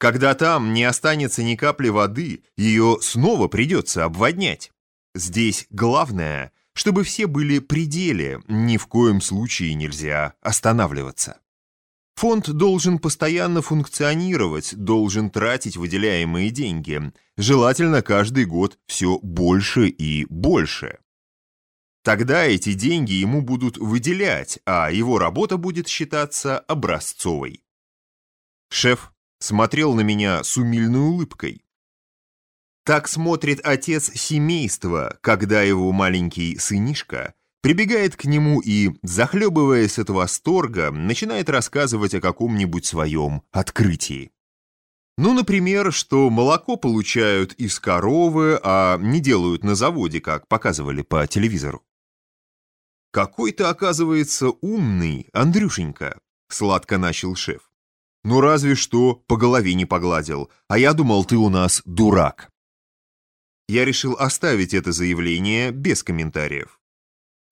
Когда там не останется ни капли воды, ее снова придется обводнять. Здесь главное, чтобы все были при деле, ни в коем случае нельзя останавливаться. Фонд должен постоянно функционировать, должен тратить выделяемые деньги, желательно каждый год все больше и больше. Тогда эти деньги ему будут выделять, а его работа будет считаться образцовой. Шеф смотрел на меня с умильной улыбкой. Так смотрит отец семейства, когда его маленький сынишка прибегает к нему и, захлебываясь от восторга, начинает рассказывать о каком-нибудь своем открытии. Ну, например, что молоко получают из коровы, а не делают на заводе, как показывали по телевизору. «Какой ты, оказывается, умный, Андрюшенька!» — сладко начал шеф. «Ну разве что по голове не погладил, а я думал, ты у нас дурак». Я решил оставить это заявление без комментариев.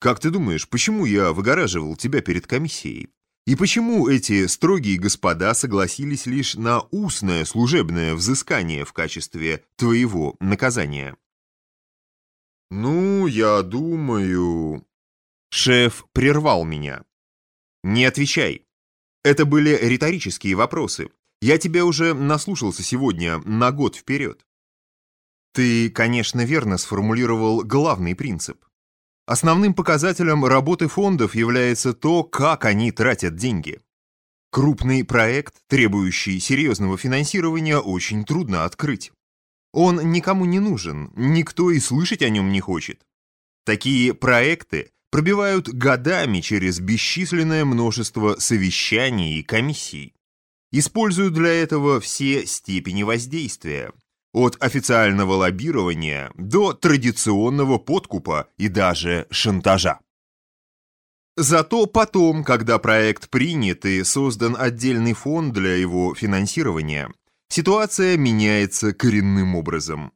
«Как ты думаешь, почему я выгораживал тебя перед комиссией? И почему эти строгие господа согласились лишь на устное служебное взыскание в качестве твоего наказания?» «Ну, я думаю...» Шеф прервал меня. «Не отвечай. Это были риторические вопросы. Я тебя уже наслушался сегодня на год вперед. Ты, конечно, верно сформулировал главный принцип. Основным показателем работы фондов является то, как они тратят деньги. Крупный проект, требующий серьезного финансирования, очень трудно открыть. Он никому не нужен, никто и слышать о нем не хочет. Такие проекты пробивают годами через бесчисленное множество совещаний и комиссий. Используют для этого все степени воздействия, от официального лоббирования до традиционного подкупа и даже шантажа. Зато потом, когда проект принят и создан отдельный фонд для его финансирования, ситуация меняется коренным образом.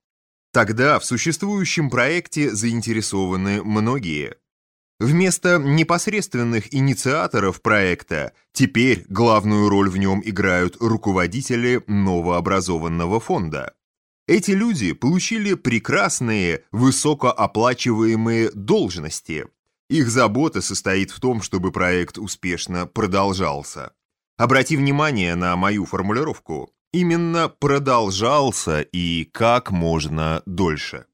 Тогда в существующем проекте заинтересованы многие. Вместо непосредственных инициаторов проекта теперь главную роль в нем играют руководители новообразованного фонда. Эти люди получили прекрасные, высокооплачиваемые должности. Их забота состоит в том, чтобы проект успешно продолжался. Обрати внимание на мою формулировку. Именно продолжался и как можно дольше.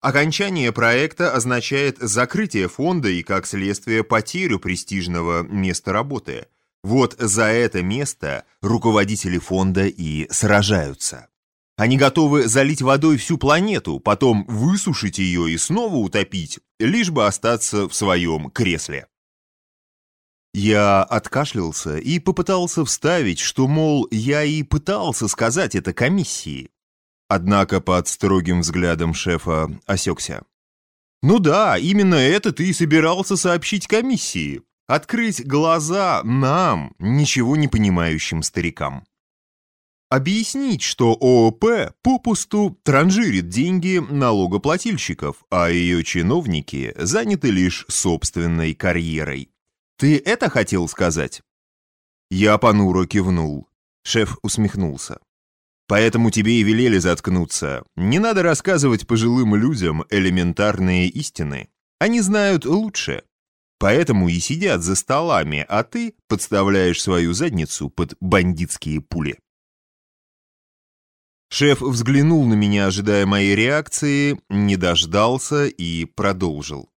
Окончание проекта означает закрытие фонда и, как следствие, потерю престижного места работы. Вот за это место руководители фонда и сражаются. Они готовы залить водой всю планету, потом высушить ее и снова утопить, лишь бы остаться в своем кресле. Я откашлялся и попытался вставить, что, мол, я и пытался сказать это комиссии. Однако под строгим взглядом шефа осекся. «Ну да, именно это ты и собирался сообщить комиссии. Открыть глаза нам, ничего не понимающим старикам. Объяснить, что ООП попусту транжирит деньги налогоплательщиков, а ее чиновники заняты лишь собственной карьерой. Ты это хотел сказать?» Я понуро кивнул. Шеф усмехнулся. Поэтому тебе и велели заткнуться. Не надо рассказывать пожилым людям элементарные истины. Они знают лучше. Поэтому и сидят за столами, а ты подставляешь свою задницу под бандитские пули. Шеф взглянул на меня, ожидая моей реакции, не дождался и продолжил.